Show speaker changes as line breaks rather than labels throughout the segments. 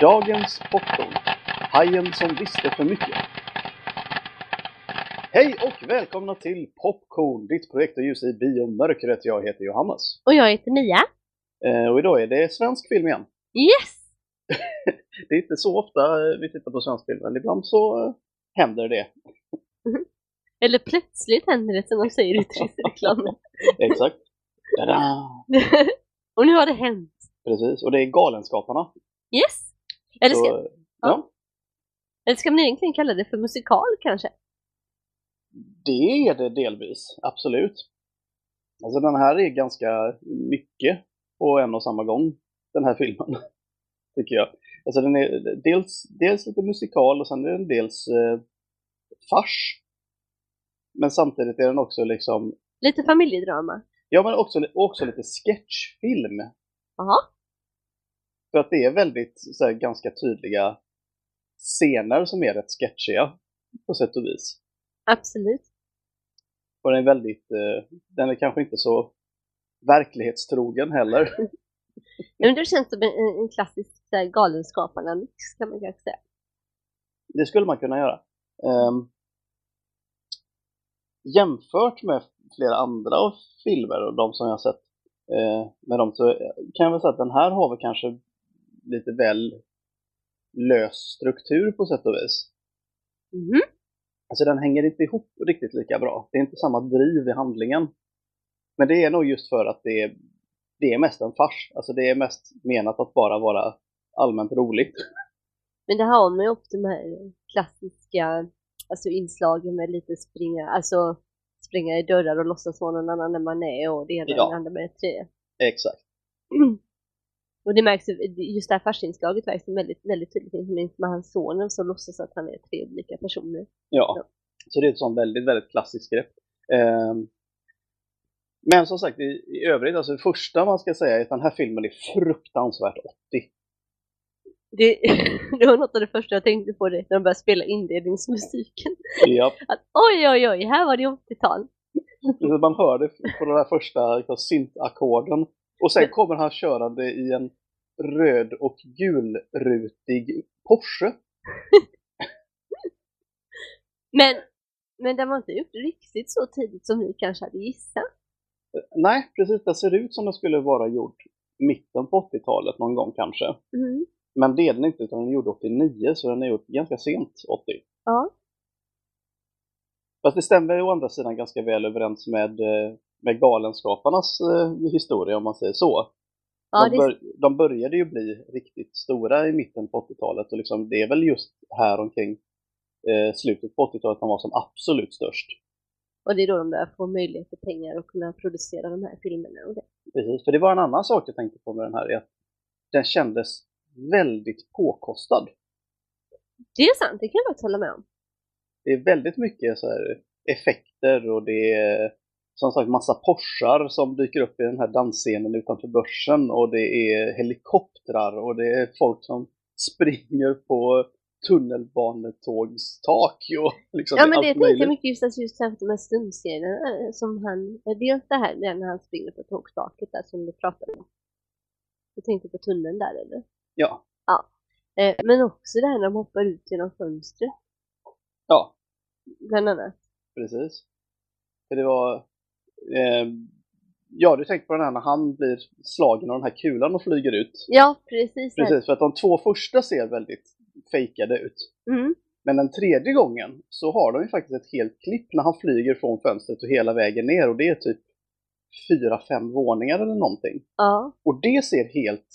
Dagens popcorn. Hajen som visste för mycket. Hej och välkomna till Popcorn, ditt projektorljus i biomörkret. Jag heter Johannes.
Och jag heter Mia.
Eh, och idag är det svensk film igen.
Yes!
Det är inte så ofta eh, vi tittar på svensk film, men ibland så eh, händer det.
Eller plötsligt händer det som de säger i turistreklamen.
Exakt.
Och nu har det hänt.
Precis, och det är Galenskaparna.
Yes! Eller ska,
Så, ja,
eller ska man egentligen kalla det för musikal kanske?
det är det delvis, absolut. Alltså den här är ganska mycket på en och samma gång, den här filmen. Tycker jag. Alltså den är dels, dels lite musikal och sen är den dels eh, fars. Men samtidigt är den också liksom,
Lite familjedrama.
ja men också, också lite sketchfilm.
Jaha.
För att det är väldigt så här, ganska tydliga scener som är rätt sketchiga på sätt och vis.
Absolut.
Och den är väldigt, eh, den är kanske inte så verklighetstrogen heller.
Men det känns som en, en klassisk Galenskaparna-mix kan man kanske säga.
Det skulle man kunna göra. Ehm, jämfört med flera andra filmer och de som jag har sett eh, med dem så kan jag väl säga att den här har väl kanske lite väl lös struktur på sätt och vis.
Mhm.
Alltså den hänger inte ihop riktigt lika bra. Det är inte samma driv i handlingen. Men det är nog just för att det är, det är mest en fars. Alltså det är mest menat att bara vara allmänt roligt.
Men det har man ju också de här klassiska alltså inslagen med lite springa, alltså springa i dörrar och låtsas vara någon annan än man är och det ena
Ja.
och det andra med det tredje.
Exakt.
Och det märks, ju- just det här farsinslaget märks väldigt, väldigt tydligt, inte minst med hans sonen som låtsas att han är tre olika personer.
Ja, så det är ett sånt väldigt, väldigt klassiskt grepp. Ehm, Men som sagt, i, i övrigt, alltså det första man ska säga är att den här filmen är fruktansvärt 80.
Det, det var något av det första jag tänkte på det när de började spela inledningsmusiken.
Ja,
Att oj, oj, oj, här var det 80-tal.
precis, man hör det på de där första liksom, syntackorden. Och sen kommer han körande i en röd och gulrutig Porsche.
Men, men den var inte gjort riktigt så tidigt som vi kanske hade gissat.
Nej, precis, det ser ut som den skulle vara gjord mitten på 80-talet någon gång kanske.
Mm.
Men det är den inte, utan den är gjord 89, så den är gjord ganska sent 80.
Ja.
Fast det stämmer ju å andra sidan ganska väl överens med, eh, med Galenskaparnas eh, historia om man säger så.
Ja,
de,
det,
bör, de började ju bli riktigt stora i mitten på 80-talet och liksom, det är väl just här omkring eh, slutet på 80-talet de var som absolut störst.
och det är då de börjar få möjlighet till pengar att kunna producera de här filmerna. Och det.
Precis, för det var en annan sak jag tänkte på med den här, är att den kändes väldigt påkostad.
det är sant, det kan jag faktiskt hålla med om.
Det är väldigt mycket så här, effekter och det är som sagt massa Porschar som dyker upp i den här dansscenen utanför börsen och det är helikoptrar och det är folk som springer på tunnelbanetågstak och liksom
Ja, men det tänkte jag mycket just, alltså, just här, de här stundscenerna eh, som han, eh, dels det här när han springer på tågstaket där som du pratade om. Du tänkte på tunneln där eller?
Ja,
Eh, men också det här när de hoppar ut genom fönstret,
ja,
bland annat.
precis. För det var... Eh, ja, du tänkte på den här när han blir slagen av den här kulan och flyger ut.
Ja, precis.
Precis, för att de två första ser väldigt fejkade ut.
Mm.
Men den tredje gången så har de ju faktiskt ett helt klipp när han flyger från fönstret och hela vägen ner och det är typ fyra, fem våningar eller någonting.
Ja,
Och det ser helt,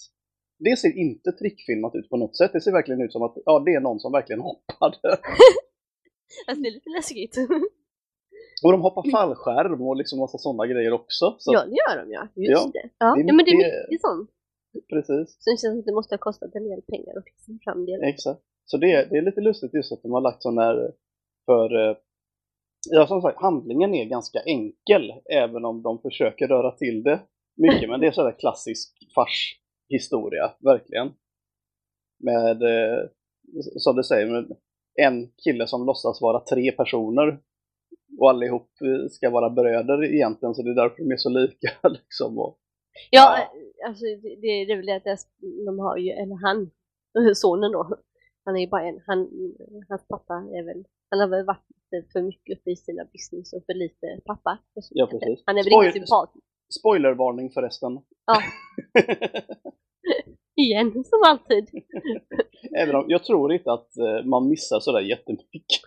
det ser inte trickfilmat ut på något sätt. Det ser verkligen ut som att ja, det är någon som verkligen hoppade.
alltså det är lite läskigt.
Och de hoppar fallskärm och liksom massa sådana grejer också. Så
ja, det gör de ja. Just
Ja,
det. Ja,
det är
ja, men det är
mycket-
sånt.
precis,
Så det känns att det måste ha kostat en del pengar att fixa fram det.
exakt. Så det, det är lite lustigt just att de har lagt sån här för eh, Ja, som sagt, handlingen är ganska enkel, även om de försöker röra till det mycket. Men det är sådär klassisk farshistoria, verkligen. Med, eh, som du säger, en kille som låtsas vara tre personer. Och allihop eh, ska vara bröder egentligen, så det är därför de är så lika. Liksom. Och,
Ja, alltså det, är väl det att de har ju, eller han sonen då. Han är ju bara en. Han, hans pappa är väl, han har väl varit lite för mycket uppe i sina business och för lite pappa.
Ja, precis.
Han är väl inte sympatisk.
Spoilervarning förresten.
Ja. Igen, som alltid.
Även om jag tror inte att eh, man missar sådär jättemycket.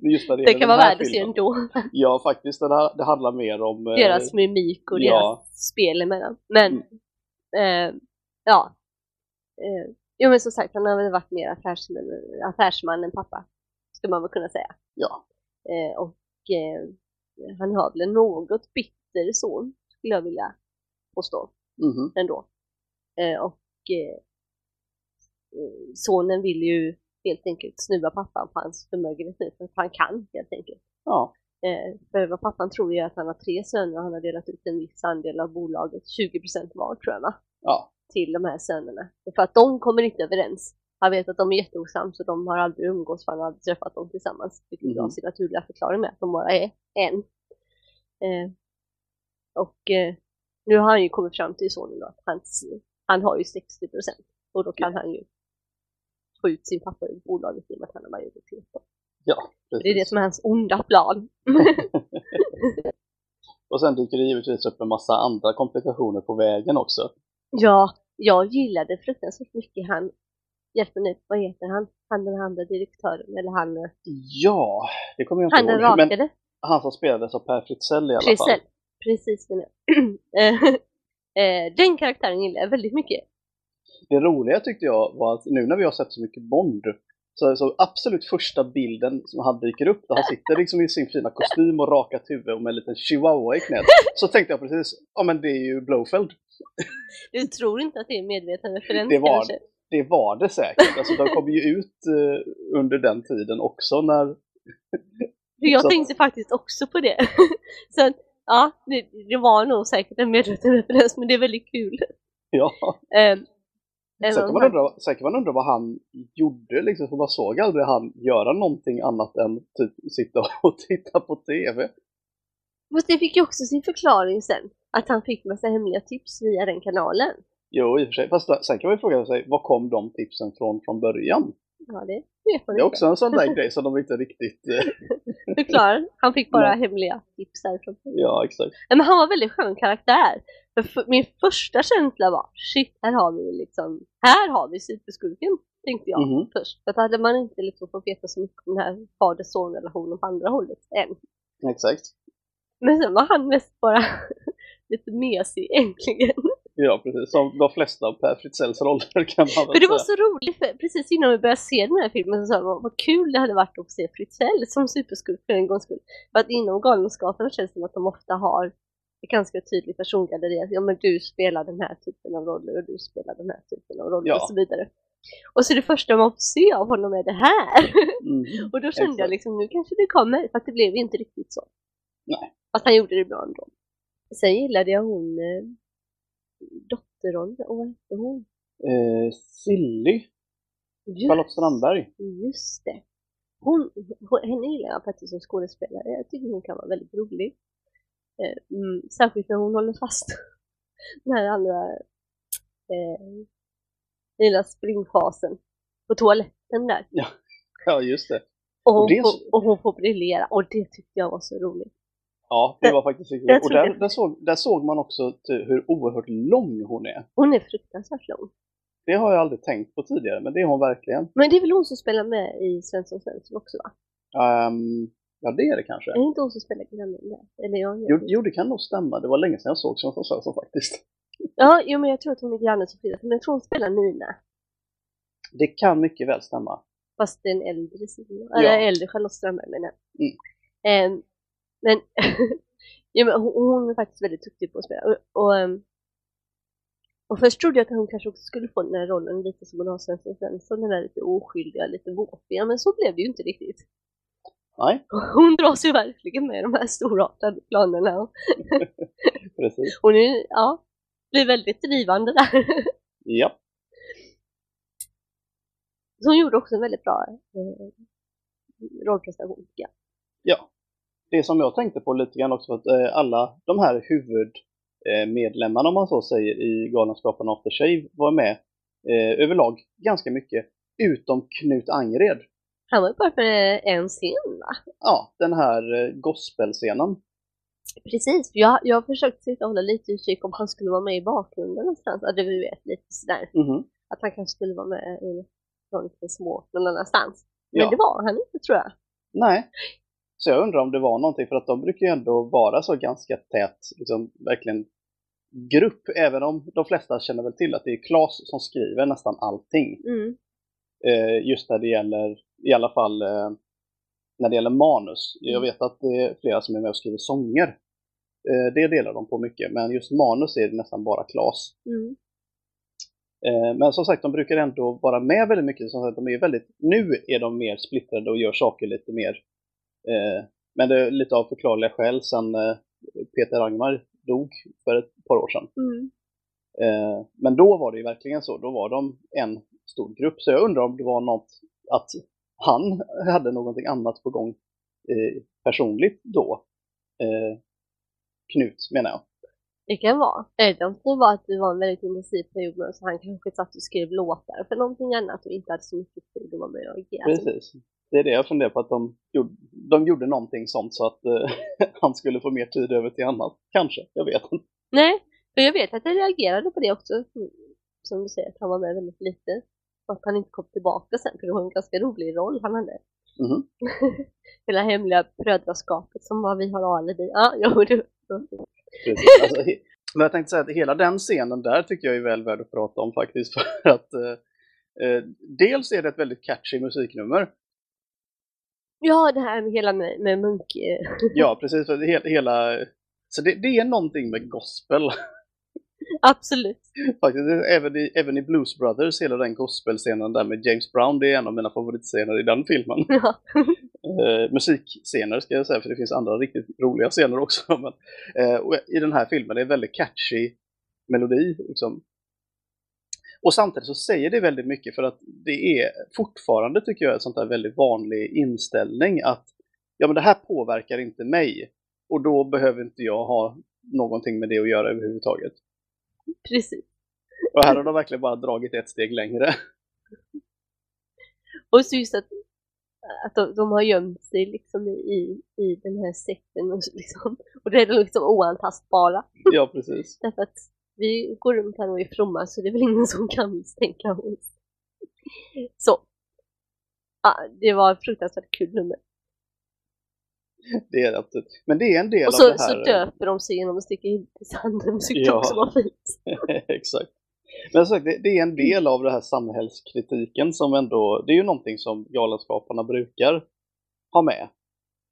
Just när det,
Det kan vara värt att se ändå.
Ja, faktiskt. Här, det handlar mer om... eh,
Deras mimik och
ja.
deras spel emellan. Men,
Mm.
eh, ja. Eh, jo men som sagt, han har väl varit mer affärsman, affärsman än pappa. Skulle man väl kunna säga.
Ja.
Eh, och eh, han har väl en något bitter son, skulle jag vilja påstå
Mhm.
ändå. Eh, och sonen vill ju helt enkelt snuva pappan på hans förmögenhet för att han kan helt enkelt.
Ja.
Eh, för vad pappan tror är att han har tre söner och han har delat ut en viss andel av bolaget, 20% var tror jag va?
Ja.
Till de här sönerna. För att de kommer inte överens. Han vet att de är jätteosams och de har aldrig umgås för han har aldrig träffat dem tillsammans. Vilket
Mhm.
har sin naturliga förklaring med att de bara är en. Eh, och eh, nu har han ju kommit fram till sonen då att hans, han har ju 60% och då kan han ju få ut sin pappa ur bolaget i och med att han har majoritet.
Ja, precis.
Det är det som är hans onda plan.
Och sen dyker det givetvis upp en massa andra komplikationer på vägen också.
Ja, jag gillade fruktansvärt mycket han, hjälp mig nu, vad heter han? Han den andra direktören, eller han, eh,
Ja, det kommer jag inte
han den
ihåg. Men
rakade.
han som spelades av Per Fritzell i alla
Precis,
fall.
precis den. Eh, eh, Den karaktären gillar jag väldigt mycket.
Det roliga tyckte jag var att nu när vi har sett så mycket Bond så, så absolut första bilden som han dyker upp där han sitter liksom i sin fina kostym och rakat huvud och med en liten chihuahua i knät. Så tänkte jag precis, ja men det är ju Blowfeld.
Du tror inte att det är medveten referens
Det var
kanske?
Det var det säkert. Alltså de kom ju ut eh, under den tiden också när...
Jag
Så-
tänkte faktiskt också på det. Så ja, det, det var nog säkert en medveten referens, men det är väldigt kul.
Ja.
Eh, Även
man
om
undra, sen kan man undra vad han gjorde liksom, för man såg aldrig han göra någonting annat än typ sitta och titta på TV.
Fast det fick ju också sin förklaring sen. Att han fick massa hemliga tips via den kanalen.
Jo, i och för sig. Fast sen kan man ju fråga sig, var kom de tipsen från från början?
Ja, det vet man
Det är också en sån där grej som de inte riktigt... eh,
Förklarar. Han fick bara
Ja.
hemliga tips därifrån.
Ja, exakt.
Men han var en väldigt skön karaktär. För, min första känsla var, shit, här har vi liksom, här har vi superskurken, tänkte jag
Mhm.
först. För att hade man inte liksom fått veta så mycket om den här fader-son-relationen på andra hållet än.
Exakt.
Men sen var han mest bara lite mesig egentligen.
Ja, precis. Som de flesta av Per Fritzells roller kan man väl
För det var så roligt, för precis innan vi började se den här filmen så sa jag vad, kul det hade varit att se Fritzell som superskurk för en gångs skull. För att inom Galenskaparna känns det som att de ofta har ganska tydligt persongalleri. Ja men du spelar den här typen av roller och du spelar den här typen av roller
Ja.
och så vidare. Och så det första man får se av honom är det här.
Mm.
och då kände jag
Exakt.
liksom, nu kanske det kommer. För att det blev inte riktigt så.
Nej.
Fast han gjorde det bra ändå. Sen gillade jag hon, eh, dotterrollen, och vad hette hon?
Eh, Silly,
Just
Charlotte Strandberg.
Just det. Hon, hon, henne gillar jag faktiskt som skådespelare. Jag tycker hon kan vara väldigt rolig. Eh, mm, särskilt när hon håller fast den här andra eh, lilla springfasen på toaletten där.
Ja, just det.
Och hon,
det
får, och hon får briljera. Och det tyckte jag var så roligt.
Ja, det var faktiskt riktigt Och där, där, såg, där såg man också hur oerhört lång hon är.
Hon är fruktansvärt lång.
Det har jag aldrig tänkt på tidigare, men det är hon verkligen.
Men det är väl hon som spelar med i Svensson Svensson också va?
Ehm, ja, det är det kanske.
Är det inte hon som spelar grannen där? Eller jag
Jo, jo, det kan nog stämma. Det var länge sedan jag såg Svensson Svensson faktiskt.
Ja, jo, men jag tror att hon är grannen som Frida. Men jag tror hon spelar Nina.
Det kan mycket väl stämma.
Fast den äldre sidan.
Ja.
Eller äldre Charlotte Strömberg menar jag.
Mm.
Ehm, men ja, men hon, hon är faktiskt väldigt duktig på att spela. Och, och, ehm, och först trodde jag att hon kanske också skulle få den här rollen lite som hon har Svensson Svensson. Den där lite oskyldiga, lite våpiga. Men så blev det ju inte riktigt.
Nej,
Hon dras ju verkligen med de här storartade planerna. Och
precis.
hon är, ja, blir väldigt drivande där.
Ja.
Så hon gjorde också en väldigt bra eh, rollprestation. jag.
ja. Det som jag tänkte på lite grann också, att eh, alla de här huvudmedlemmarna, om man så säger, i Galenskaparna After Shave var med eh, överlag ganska mycket, utom Knut Angered.
Han var ju bara med en scen va?
Ja, den här eh, gospelscenen.
Precis, jag, jag har försökt sitta och hålla lite utkik om han skulle vara med i bakgrunden någonstans. Ja, du vet, lite sådär.
Mhm.
Att han kanske skulle vara med i någon liten små någon annanstans. Men
Ja.
det var han inte tror jag.
Nej. Så jag undrar om det var någonting, för att de brukar ju ändå vara så ganska tät, liksom verkligen grupp, även om de flesta känner väl till att det är Claes som skriver nästan allting.
Mm.
Eh, just när det gäller, i alla fall eh, när det gäller manus. Jag
Mm.
vet att det är flera som är med och skriver sånger. Eh, det delar de på mycket, men just manus är det nästan bara Claes.
Mm.
Eh, Men som sagt, de brukar ändå vara med väldigt mycket. Som sagt, de är väldigt, nu är de mer splittrade och gör saker lite mer. Eh, men det är lite av förklarliga skäl sen eh, Peter Angmar dog för ett par år sedan.
Mm.
Eh, Men då var det ju verkligen så. Då var de en stor grupp. Så jag undrar om det var något att han hade någonting annat på gång eh, personligt då. Eh, Knut menar jag.
Det kan vara. Eller om det var att det var en väldigt intensiv period men så han kanske satt och skrev låtar för någonting annat och inte hade så mycket tid att vara med och agera.
Precis. Det är det jag funderar på, att de gjorde, de gjorde någonting sånt så att eh, han skulle få mer tid över till annat. Kanske, jag vet inte.
Nej, för jag vet att jag reagerade på det också. Mm, Som du säger, att han var med väldigt lite. Att han inte kom tillbaka sen, för det var en ganska rolig roll han hade.
Mhm.
Hela hemliga brödraskapet som var vi har alibi. Ja, jo,
Precis. Alltså, men jag tänkte säga att hela den scenen där tycker jag är väl värd att prata om faktiskt. För att eh, eh, dels är det ett väldigt catchy musiknummer.
Ja, det här med hela med, med munk...
Ja, precis. För det, he- hela, så det, det är någonting med gospel.
Absolut.
Faktiskt, även i, även i Blues Brothers, hela den gospelscenen där med James Brown, det är en av mina favoritscener i den filmen.
Ja.
Eh, musikscener ska jag säga, för det finns andra riktigt roliga scener också. Men, eh, och I den här filmen det är en väldigt catchy melodi. Liksom. Och samtidigt så säger det väldigt mycket för att det är fortfarande, tycker jag, ett sånt där väldigt vanlig inställning att ja, men det här påverkar inte mig och då behöver inte jag ha någonting med det att göra överhuvudtaget.
Precis.
Och här har de verkligen bara dragit ett steg längre.
Och så just att, att de, de har gömt sig liksom i, i den här sekten och, liksom, och det är liksom oantastbara.
Ja, precis.
Därför att vi går runt här och är fromma så det är väl ingen som kan misstänka oss. Så. Ja, det var ett fruktansvärt kul nummer.
Det är absolut. Men det är en del
Och så,
av det
så
här.
döper de sig genom att sticka huvudet i sanden. Det tyckte
Ja.
också var fint.
Exakt. Men sagt, det, det är en del av det här samhällskritiken som ändå, det är ju någonting som Galenskaparna brukar ha med.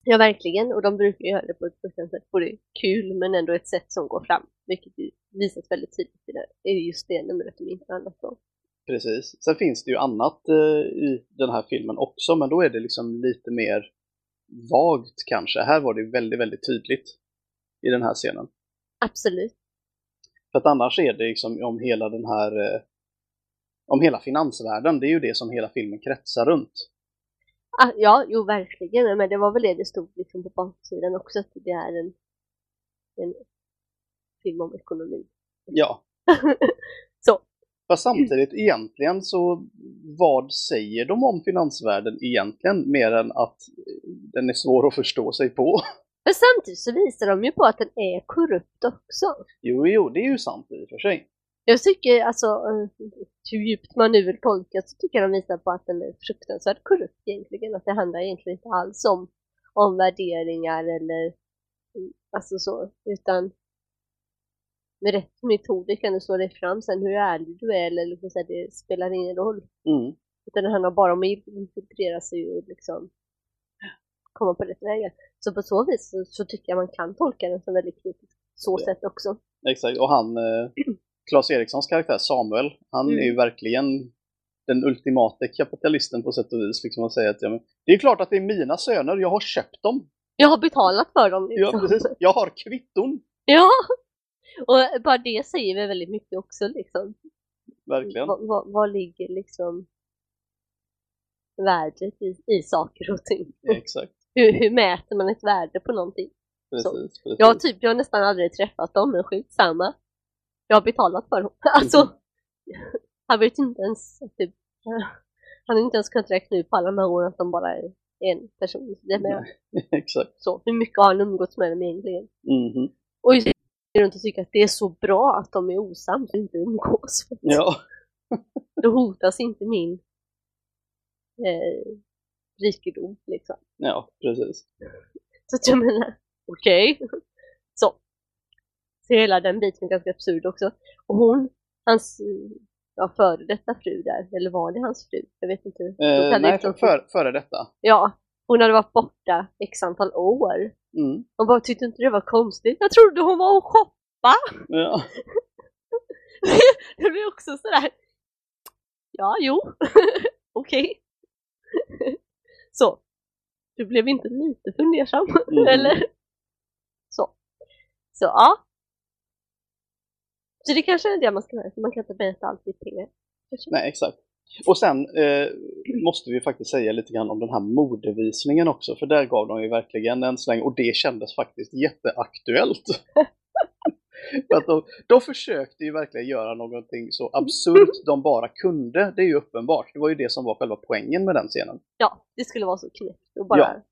Ja, verkligen. Och de brukar göra det på ett fruktansvärt både kul men ändå ett sätt som går fram. Vilket visas väldigt tydligt i det. Det är just det numret de inte annat om.
Precis. Sen finns det ju annat eh, i den här filmen också, men då är det liksom lite mer vagt kanske. Här var det väldigt, väldigt tydligt i den här scenen.
Absolut.
För att annars är det liksom om hela den här, eh, om hela finansvärlden, det är ju det som hela filmen kretsar runt.
Ah, ja, jo verkligen. Men det var väl det det stod liksom på baksidan också. Att det är en, en film om ekonomi.
Ja. Fast samtidigt egentligen så vad säger de om finansvärlden egentligen mer än att den är svår att förstå sig på?
Men samtidigt så visar de ju på att den är korrupt också.
Jo, jo, det är ju sant i och för sig.
Jag tycker alltså, eh, hur djupt man nu vill tolka så tycker de visar på att den är fruktansvärt korrupt egentligen. Att det handlar egentligen inte alls om, om värderingar eller mm, alltså så, utan med rätt metoder kan du slå dig fram sen hur ärlig du är eller liksom så här, det spelar ingen roll.
Mm.
Utan det handlar bara om att infiltrera sig och liksom komma på rätt vägar. Så på så vis så, så tycker jag man kan tolka den som väldigt kritisk. Så
Ja.
sätt också.
Exakt, och han, eh, Claes Erikssons karaktär Samuel, han
Mm.
är ju verkligen den ultimata kapitalisten på sätt och vis. Liksom att säga att ja, men, det är klart att det är mina söner, jag har köpt dem.
Jag har betalat för dem.
Ja,
Liksom.
precis. Jag har kvitton.
Ja! Och bara det säger vi väldigt mycket också liksom.
Verkligen.
Vad, ligger liksom värdet i, i saker och ting?
Exakt.
Hur, hur mäter man ett värde på någonting?
Precis, precis.
Jag typ, jag har nästan aldrig träffat dem, men skitsamma. Jag har betalat för dem. Alltså, Han vet inte ens, typ, han har inte ens kunnat räkna ut på alla de här åren att de bara är en person. Det med,
Exakt.
så, hur mycket har han umgåtts med dem egentligen?
Mhm.
Och just runt och tycker att det är så bra att de är osams och inte umgås.
Ja,
Då hotas inte min eh, rikedom liksom.
ja, precis.
Så att jag menar, okej. Så. Så hela den biten är ganska absurd också. Och hon, hans ja, före detta fru där, eller var det hans fru? Jag vet inte.
Eh, nej, för, före detta.
Ja, hon hade varit borta x antal år.
Mm.
Hon bara tyckte inte det var konstigt. Jag trodde hon var och shoppa.
Ja.
det blir också sådär. Ja, jo. Okej. Så. Du blev inte lite fundersam,
Mm.
eller? Så. Så, ja. Så det kanske är det man ska göra, för man kan inte berätta allt i pengar.
Nej, exakt. Och sen eh, måste vi faktiskt säga lite grann om den här modevisningen också, för där gav de ju verkligen en släng och det kändes faktiskt jätteaktuellt. för att de, de försökte ju verkligen göra någonting så absurt de bara kunde, det är ju uppenbart. Det var ju det som var själva poängen med den scenen.
Ja, det skulle vara så knäppt och bara
Ja.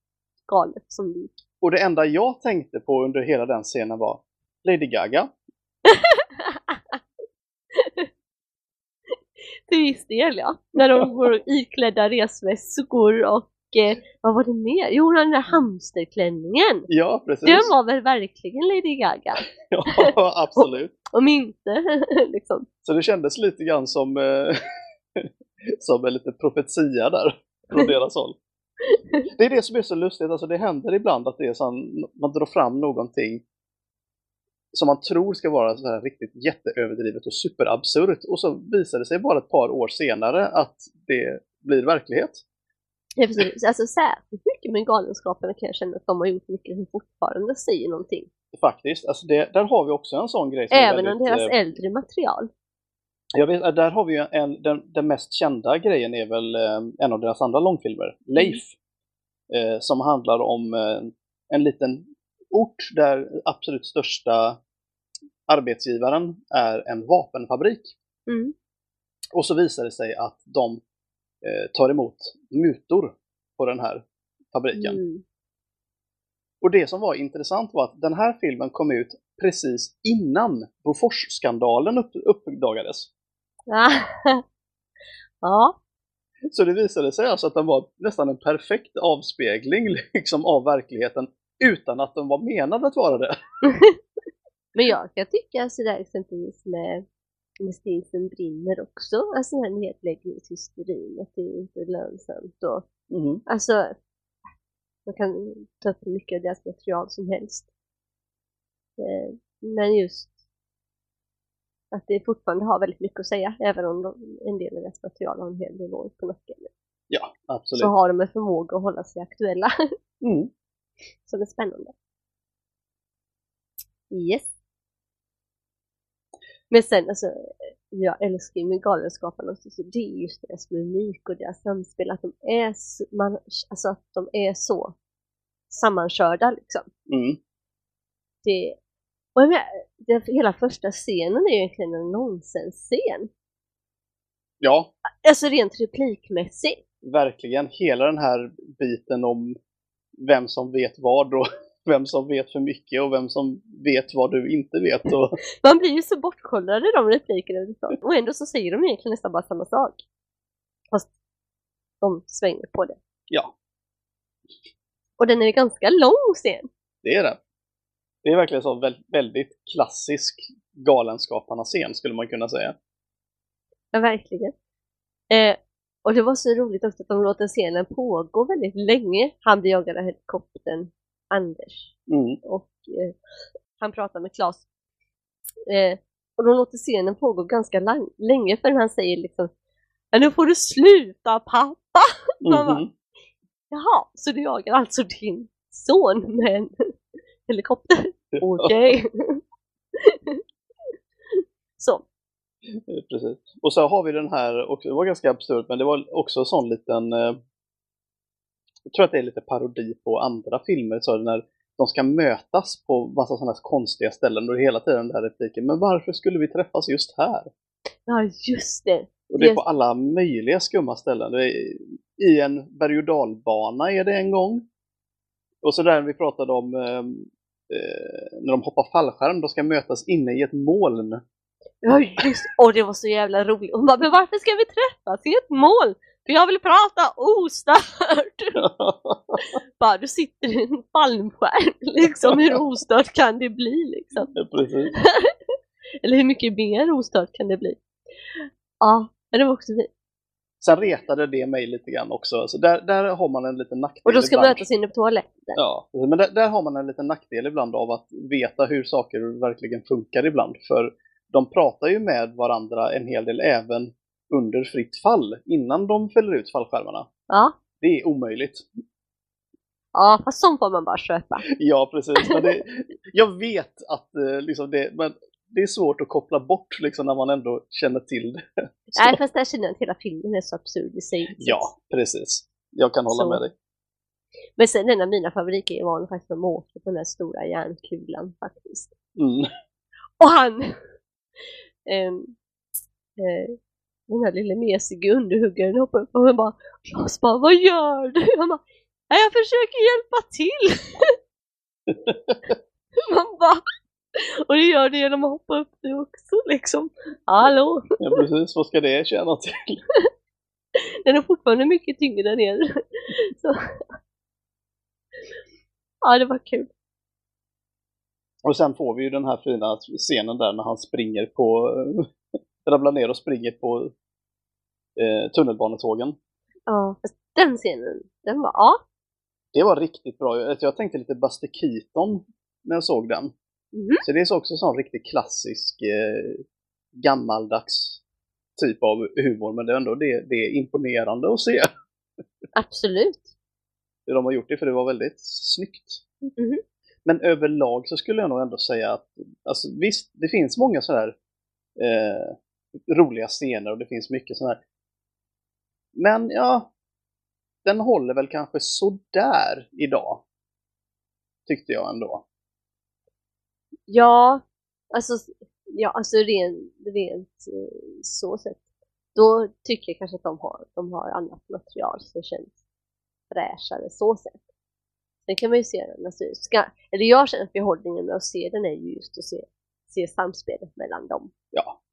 galet som det gick.
Och det enda jag tänkte på under hela den scenen var Lady Gaga.
Till viss del ja. När de går iklädda resväskor och eh, vad var det mer? Jo, den där hamsterklänningen.
Ja, precis.
Den var väl verkligen Lady Gaga?
Ja, absolut.
Om inte, liksom.
Så det kändes lite grann som, eh, som en liten profetia där från deras håll. Det är det som är så lustigt, alltså det händer ibland att det är så man drar fram någonting som man tror ska vara så här riktigt jätteöverdrivet och superabsurt och så visar det sig bara ett par år senare att det blir verklighet.
Ja, precis. Alltså särskilt mycket med Galenskaparna kan jag känna att de har gjort mycket som fortfarande säger någonting.
Faktiskt, alltså det, där har vi också en sån grej. som
Även om
väldigt,
deras
eh,
äldre material.
Jag vet, där har vi ju en, den, den mest kända grejen är väl eh, en av deras andra långfilmer, Leif. Eh, som handlar om eh, en liten ort där absolut största arbetsgivaren är en vapenfabrik.
Mm.
Och så visar det sig att de eh, tar emot mutor på den här fabriken.
Mm.
Och det som var intressant var att den här filmen kom ut precis innan Bofors-skandalen upp, uppdagades.
Ja. ja.
Så det visade sig alltså att den var nästan en perfekt avspegling liksom, av verkligheten utan att den var menad att vara det.
Men jag kan tycka sådär exempelvis med, med Stinsen brinner också, alltså den här nedläggningshysterin, att det inte är lönsamt och
Mhm.
alltså man kan ta upp hur mycket av deras material som helst. Eh, Men just att det fortfarande har väldigt mycket att säga, även om de, en del av deras material har en hel del år på nacken.
Ja, absolut.
Så har de en förmåga att hålla sig aktuella,
Mm.
som är spännande. Yes. Men sen alltså, jag älskar ju med Galenskaparna också, så det är just deras mimik och deras samspel, att de är, man, alltså att de är så sammankörda liksom.
Mm.
Det, och jag menar, det, hela första scenen är ju egentligen en nonsensscen.
Ja,
Alltså rent replikmässigt.
verkligen. Hela den här biten om vem som vet vad och vem som vet för mycket och vem som vet vad du inte vet. Och,
Man blir ju så bortkollrad i de replikerna överhuvudtaget. Och ändå så säger de egentligen nästan bara samma sak. Fast de svänger på det.
ja,
Och den är ganska lång scen.
det är det. Det är verkligen så vä- väldigt klassisk Galenskaparna-scen skulle man kunna säga.
Ja, verkligen. Eh, och det var så roligt också att de låter scenen pågå väldigt länge. Han blir jagad av helikoptern, Anders.
Mm.
Och eh, han pratar med Claes. Eh, och de låter scenen pågå ganska lang- länge förrän han säger liksom nu får du sluta pappa! Man bara,
Mhm.
Jaha, så du jagar alltså din son med en helikopter? Okej. så.
Precis. Och så har vi den här, också, det var ganska absurt, men det var också en sån liten, eh, jag tror att det är lite parodi på andra filmer, så när de ska mötas på massa sådana här konstiga ställen och hela tiden den här repliken, men varför skulle vi träffas just här?
Ja, just det.
Och det är på alla möjliga skumma ställen. Det är, I en berg och dalbana är det en gång. Och så där vi pratade om ehm, eh, när de hoppar fallskärm, de ska mötas inne i ett moln.
Ja just och det var så jävla roligt. Hon bara, men varför ska vi träffas i ett mål? Jag vill prata ostört. bara, du sitter i en fallskärm liksom, hur ostört kan det bli liksom?
Precis.
Eller hur mycket mer ostört kan det bli? Ja, men det var också fint.
Sen retade det mig lite grann också. Så där, där har man en liten nackdel
Och då ska
ibland.
mötas inne på toaletten.
Ja, men där, där har man en liten nackdel ibland av att veta hur saker verkligen funkar ibland. För de pratar ju med varandra en hel del även under fritt fall, innan de fäller ut fallskärmarna.
Ja,
Det är omöjligt.
ja fast sånt får man bara köpa.
Ja, precis. Men det, jag vet att eh, liksom det, men det är svårt att koppla bort liksom, när man ändå känner till det. Så,
Nej, fast där känner jag att hela filmen är så absurd i sig.
ja, precis. Jag kan hålla
Så.
med dig.
Men sen en av mina favoritgrejer var faktiskt de åkte på den där stora järnkulan faktiskt.
Mm.
Och han, ehm, eh, den här lilla mesige underhuggaren hoppar upp och bara Klas bara, vad gör du? Han bara, "Nej, jag försöker hjälpa till. Man bara, och det gör det genom att hoppa upp nu också liksom. Hallå,
Ja, precis. Vad ska det tjäna till?
den är fortfarande mycket tyngre nere. Så. Ja, det var kul.
Och sen får vi ju den här fina scenen där när han springer på, ramlar ner och springer på eh, tunnelbanetågen.
Ja, fast den scenen, den var, ja.
Det var riktigt bra. Jag jag tänkte lite Buster Keaton när jag såg den.
Mhm.
Så det är så också en sån riktigt klassisk eh, gammaldags typ av humor, men det är ändå det, det är imponerande att se
Absolut.
hur de har gjort det, för det var väldigt snyggt.
Mhm.
Men överlag så skulle jag nog ändå säga att, alltså visst, det finns många sådär eh, roliga scener och det finns mycket sådär. Men ja, den håller väl kanske sådär idag. Tyckte jag ändå.
Ja, alltså, ja, alltså rent, rent eh, så sett. Då tycker jag kanske att de har, de har annat material som känns fräschare så sett. Sen kan man ju se den, alltså, ska, eller jag känner att behållningen med att se den är ju just att se, se samspelet mellan dem.
Ja.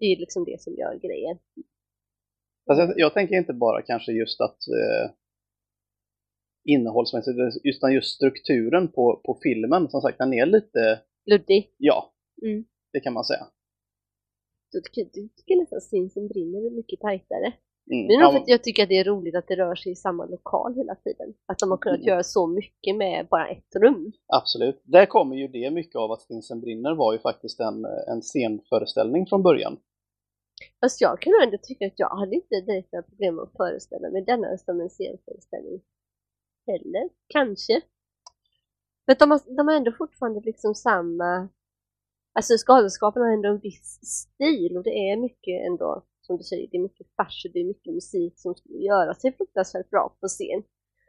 Det är liksom det som gör grejen.
Fast jag, jag tänker inte bara kanske just att eh, innehållsmässigt, utan just strukturen på, på filmen. Som sagt, den är lite,
Luddig.
ja,
Mm.
det kan man säga.
Tycker, du tycker nästan Stinsen brinner är mycket tajtare.
Mm.
Det är nog för att jag tycker att det är roligt att det rör sig i samma lokal hela tiden. Att de har kunnat
Mm.
göra så mycket med bara ett rum.
Absolut. Där kommer ju det mycket av att Stinsen brinner var ju faktiskt en, en scenföreställning från början.
Fast jag kan ändå tycka att jag hade inte direkt några problem med att föreställa mig denna som en scenföreställning. Heller, kanske. För att de har, de har ändå fortfarande liksom samma... Alltså Galenskaparna har ändå en viss stil och det är mycket ändå, som du säger, det är mycket fars och det är mycket musik som skulle göra sig fruktansvärt bra på scen.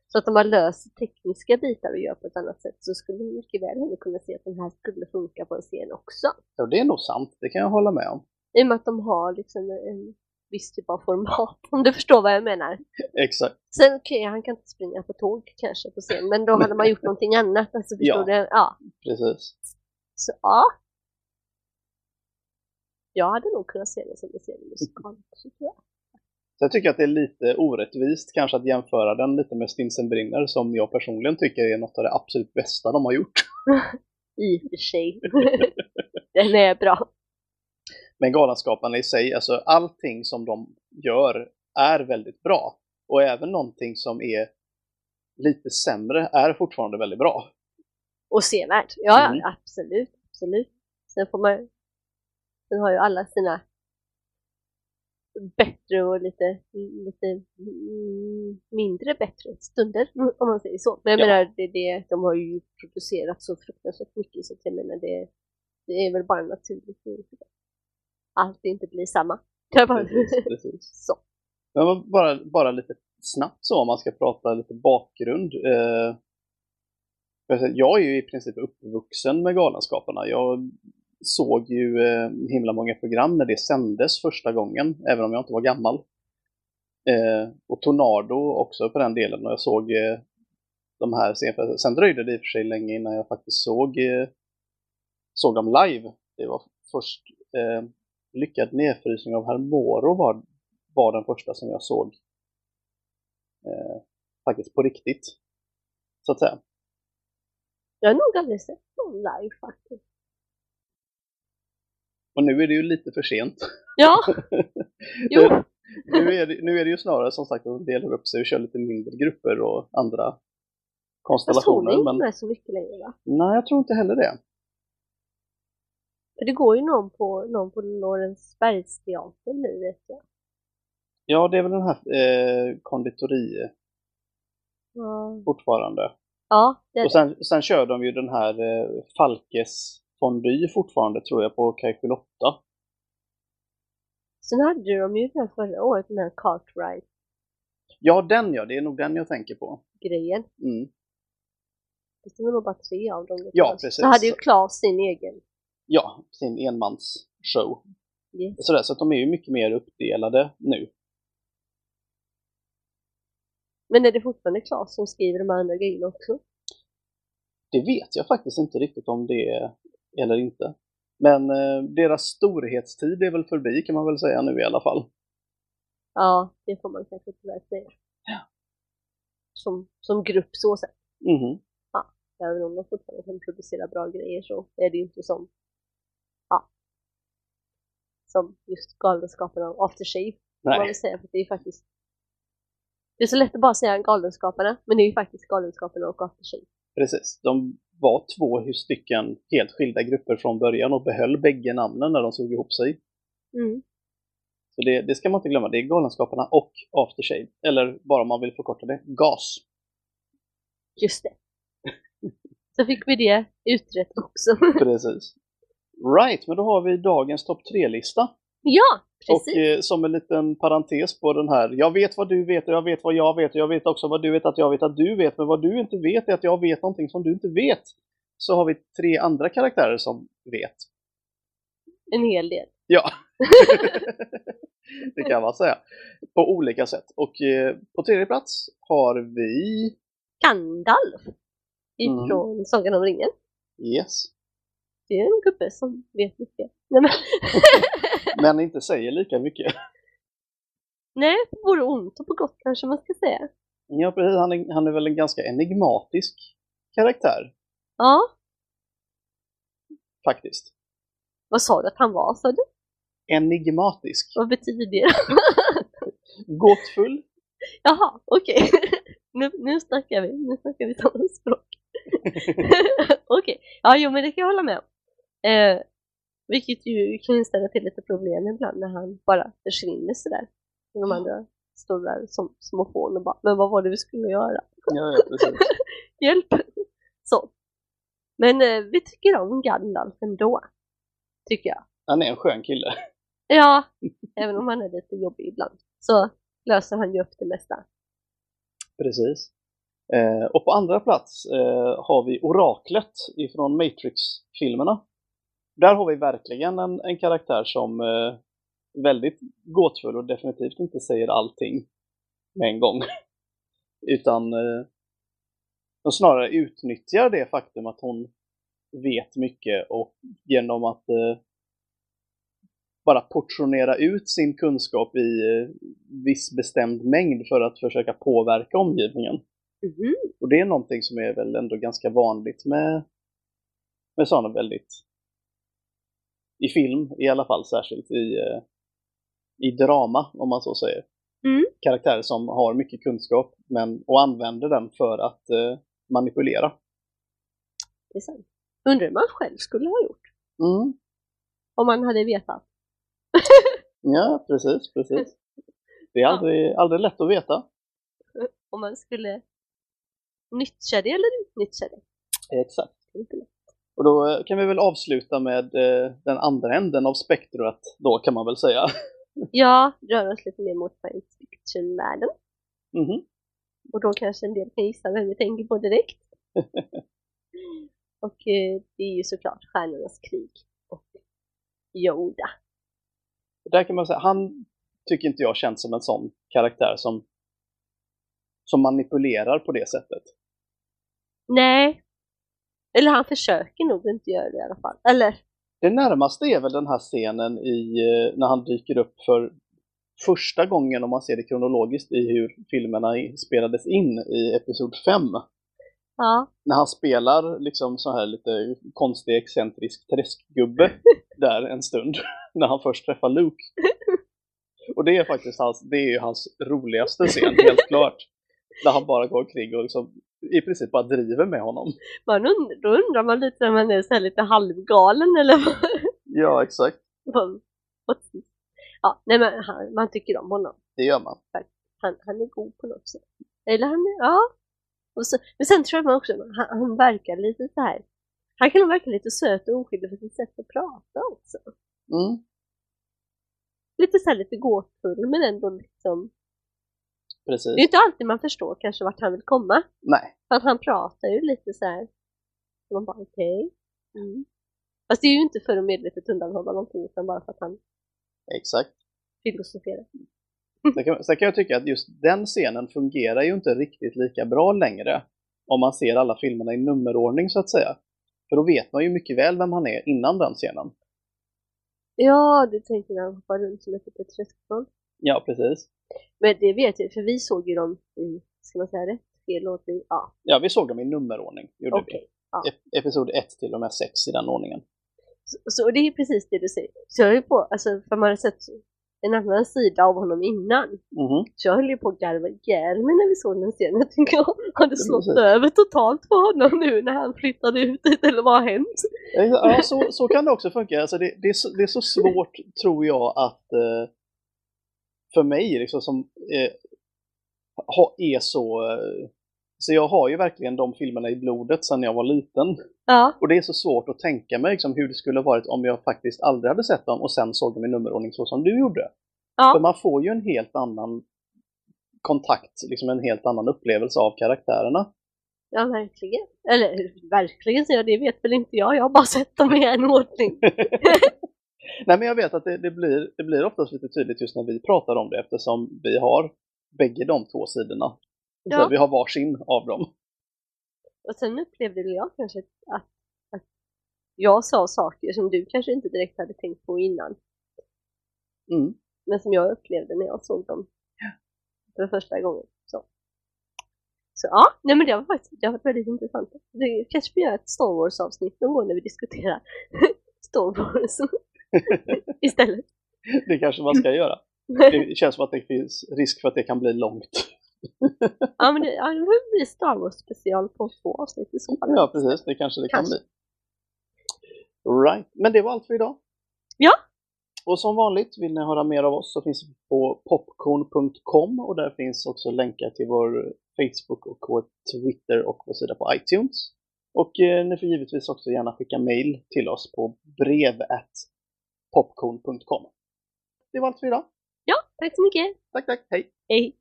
Så att de har löst tekniska bitar och gör på ett annat sätt så skulle man mycket väl kunna se att den här skulle funka på en scen också.
Ja, det är nog sant. Det kan jag hålla med om.
I och med att de har liksom en viss typ av format, om du förstår vad jag menar.
Exakt.
Sen okej, han kan inte springa på tåg kanske på scen, men då hade man gjort någonting annat. Alltså, förstår
Ja.
du? Ja.
Precis.
Så ja. Jag hade nog kunnat se det som en scenmusikal också tror jag.
Tycker att det är lite orättvist kanske att jämföra den lite med Stinsen brinner som jag personligen tycker är något av det absolut bästa de har gjort.
I och för sig. Den är bra.
Men Galenskaparna i sig, alltså allting som de gör är väldigt bra. Och även någonting som är lite sämre är fortfarande väldigt bra.
Och sevärt. Ja,
Mm.
absolut. Absolut. Sen får man Sen har ju alla sina bättre och lite, lite mindre bättre stunder, om man säger så. Men jag
Ja.
menar, det, det, de har ju producerat så fruktansvärt mycket så jag menar, det, det är väl bara naturligt. Allt inte blir samma. Bara,
Precis, precis.
så.
Men bara, bara lite snabbt så om man ska prata lite bakgrund. Eh, jag är ju i princip uppvuxen med Galenskaparna. Jag såg ju eh, himla många program när det sändes första gången, även om jag inte var gammal. Eh, och Tornado också på den delen, och jag såg eh, de här serierna. Sen dröjde det i och för sig länge innan jag faktiskt såg, såg dem live. Det var först Lyckad nedfrysning av Hermoro var, var den första som jag såg. Eh, faktiskt på riktigt. Så att säga.
Jag har nog aldrig sett dem live faktiskt.
Och nu är det ju lite för sent.
Ja, jo.
nu, är det, nu är det ju snarare som sagt att de delar upp sig och kör lite mindre grupper och andra
Fast hon är
konstellationer.
inte
Men
med så mycket längre va?
nej, jag tror inte heller det.
För det går ju någon på, någon på Lorensbergsteatern nu vet jag.
Ja, det är väl den här eh, konditori
Ja,
fortfarande.
ja det
Och sen, sen kör de ju den här eh, Falkes fondue fortfarande tror jag på Kaj 8.
Sen hade de ju den förra året, den här Cartwright-grejen.
Ja, den ja, det är nog den jag tänker på. Mm.
Det var nog bara tre av dem.
Ja, precis.
Så hade ju Claes sin egen.
Ja, sin enmansshow.
Yes.
Sådär, så att de är ju mycket mer uppdelade nu.
Men är det fortfarande Claes som skriver de andra grejerna också?
Det vet jag faktiskt inte riktigt om det är eller inte. Men eh, deras storhetstid är väl förbi kan man väl säga nu i alla fall.
Ja, det får man kanske tyvärr säga.
Ja.
Som, som grupp så sett.
Mhm.
Även om de fortfarande kan producera bra grejer så är det ju inte som, ja, som just Galenskaparna och man vill säga, för det är faktiskt det är så lätt att bara säga Galenskaparna, men det är ju faktiskt Galenskaparna och Aftershave.
precis. De var två stycken helt skilda grupper från början och behöll bägge namnen när de slog ihop sig.
Mm.
Så det, det ska man inte glömma. Det är Galenskaparna och Aftershave. Eller bara om man vill förkorta det, GAS.
Just det. Så fick vi det utrett också.
Precis. Right, men då har vi dagens topp tre-lista.
ja,
Och
precis.
eh, som en liten parentes på den här, jag vet vad du vet och jag vet vad jag vet och jag vet också vad du vet att jag vet att du vet, men vad du inte vet är att jag vet någonting som du inte vet. Så har vi tre andra karaktärer som vet.
En hel del.
Ja, det kan man säga. På olika sätt. Och eh, på tredje plats har vi,
Gandalf. Ifrån Sagan om ringen.
yes,
Det är en gubbe som vet mycket. Nej, men,
men inte säger lika mycket.
Nej på både ont och på gott kanske man ska säga.
Ja, precis. Han är, han är väl en ganska enigmatisk karaktär,
Ja,
faktiskt.
vad sa du att han var? Sa du?
Enigmatisk.
Vad betyder det?
Gåtfull.
Jaha, okej. nu, nu snackar vi. Nu snackar vi samma språk. okej. Ja, jo men det kan jag hålla med om. Eh, vilket ju kan ställa till lite problem ibland när han bara försvinner sådär. Och de andra står där som små fån och bara, men vad var det vi skulle göra?
Ja, ja.
Hjälp! Så. Men eh, vi tycker om Gandalf ändå. Tycker jag.
Han är en skön kille.
Ja, även om han är lite jobbig ibland. Så löser han ju upp det mesta.
Precis. Eh, och på andra plats eh, har vi Oraklet ifrån Matrix-filmerna. Där har vi verkligen en, en karaktär som eh, väldigt gåtfull och definitivt inte säger allting med en gång. Utan eh, de snarare utnyttjar det faktum att hon vet mycket och genom att eh, bara portionera ut sin kunskap i eh, viss bestämd mängd för att försöka påverka omgivningen.
Mhm.
Och det är någonting som är väl ändå ganska vanligt med, med sådana väldigt, i film i alla fall särskilt, i, eh, i drama om man så säger.
Mm.
Karaktärer som har mycket kunskap men, och använder den för att eh, manipulera.
Det är sant. Undrar hur man själv skulle ha gjort.
Mm.
Om man hade vetat.
Ja, precis, precis. Det är
Ja.
aldrig, aldrig lätt att veta.
Om man skulle nyttja det eller utnyttja det.
Exakt.
Det.
Och då eh, kan vi väl avsluta med eh, den andra änden av spektrat då kan man väl säga.
Ja, röra oss lite mer mot science fiction-världen.
Mhm.
Och då kanske en del kan gissa vem vi tänker på direkt. och eh, det är ju såklart Stjärnornas krig och Yoda.
Där kan man säga, han tycker inte jag känns som en sån karaktär som, som manipulerar på det sättet.
Nej. Eller han försöker nog inte göra det i alla fall. Eller?
Det närmaste är väl den här scenen i, eh, när han dyker upp för första gången, om man ser det kronologiskt, i hur filmerna spelades in i Episod 5.
Ja.
När han spelar liksom så här lite konstig, excentrisk träskgubbe där en stund. När han först träffar Luke. Och det är faktiskt hans, det är ju hans roligaste scen, helt klart. Där han bara går omkring och liksom i princip bara driver med honom.
Man und då undrar man lite om han är så lite halvgalen eller vad?
Ja, exakt.
Ja, nej men han, man tycker om honom.
Det gör man.
Han, han är god på något sätt. Eller han är, ja. Så, men sen tror jag man också, han, han verkar lite så här. Han kan verka lite söt och oskyldig för sitt sätt att prata också.
Mm,
Lite så här lite gåtfull men ändå liksom.
Precis.
Det är inte alltid man förstår kanske vart han vill komma.
Nej,
För att han pratar ju lite så här. Och man bara okej. Mm. Fast det är ju inte för att medvetet undanhålla någonting utan bara för att han
exakt.
filosoferar.
Sen kan, sen kan jag tycka att just den scenen fungerar ju inte riktigt lika bra längre. Om man ser alla filmerna i nummerordning så att säga. För då vet man ju mycket väl vem han är innan den scenen.
Ja, du tänker när han hoppar runt som ett litet.
Ja, precis.
Men det vet jag, för vi såg ju dem i, ska man säga rätt, fel ordning? Ja,
Ja, vi såg dem i nummerordning. Gjorde
okej.
vi. Ep- Episod 1 till och med 6 i den ordningen.
Så, så det är precis det du säger. Så jag höll på, alltså för man har sett en annan sida av honom innan.
Mhm.
Så jag höll ju på att garva ihjäl mig när vi såg den scenen. Jag tänkte jag hade slått
Precis.
över totalt på honom nu när han flyttade ut dit, eller vad har hänt?
Ja, så, så kan det också funka. Alltså det, det, är så, det är så svårt, tror jag, att eh, för mig liksom, som eh, ha, är så... Eh, så jag har ju verkligen de filmerna i blodet sedan jag var liten.
Ja,
Och det är så svårt att tänka mig liksom, hur det skulle varit om jag faktiskt aldrig hade sett dem och sen såg dem i nummerordning så som du gjorde. För
ja,
man får ju en helt annan kontakt, liksom en helt annan upplevelse av karaktärerna.
ja verkligen. Eller verkligen säger jag, det vet väl inte jag. Jag har bara sett dem i en ordning.
Nej men jag vet att det, det, blir, det blir oftast lite tydligt just när vi pratar om det eftersom vi har bägge de två sidorna.
Ja.
Så vi har varsin av dem.
Och sen upplevde jag kanske att, att jag sa saker som du kanske inte direkt hade tänkt på innan.
Mm.
Men som jag upplevde när jag såg dem för första gången. Så, så ja, nej men det var faktiskt det har varit väldigt intressant. Det kanske vi gör ett Star Wars-avsnitt någon gång när vi diskuterar Star Wars istället.
Det kanske man ska göra. Det känns som att det finns risk för att det kan bli långt.
ja, men det, ja, det får bli Star Wars special på två avsnitt i så fall.
Ja precis, det kanske det kan
Kanske.
bli. Right, men det var allt för idag.
Ja.
Och som vanligt, vill ni höra mer av oss så finns vi på popcorn.com och där finns också länkar till vår Facebook och vår Twitter och vår sida på iTunes. Och eh, ni får givetvis också gärna skicka mail till oss på brev.popcorn.com. Det var allt för idag.
Ja, tack så mycket.
Tack, tack, hej!
Hej!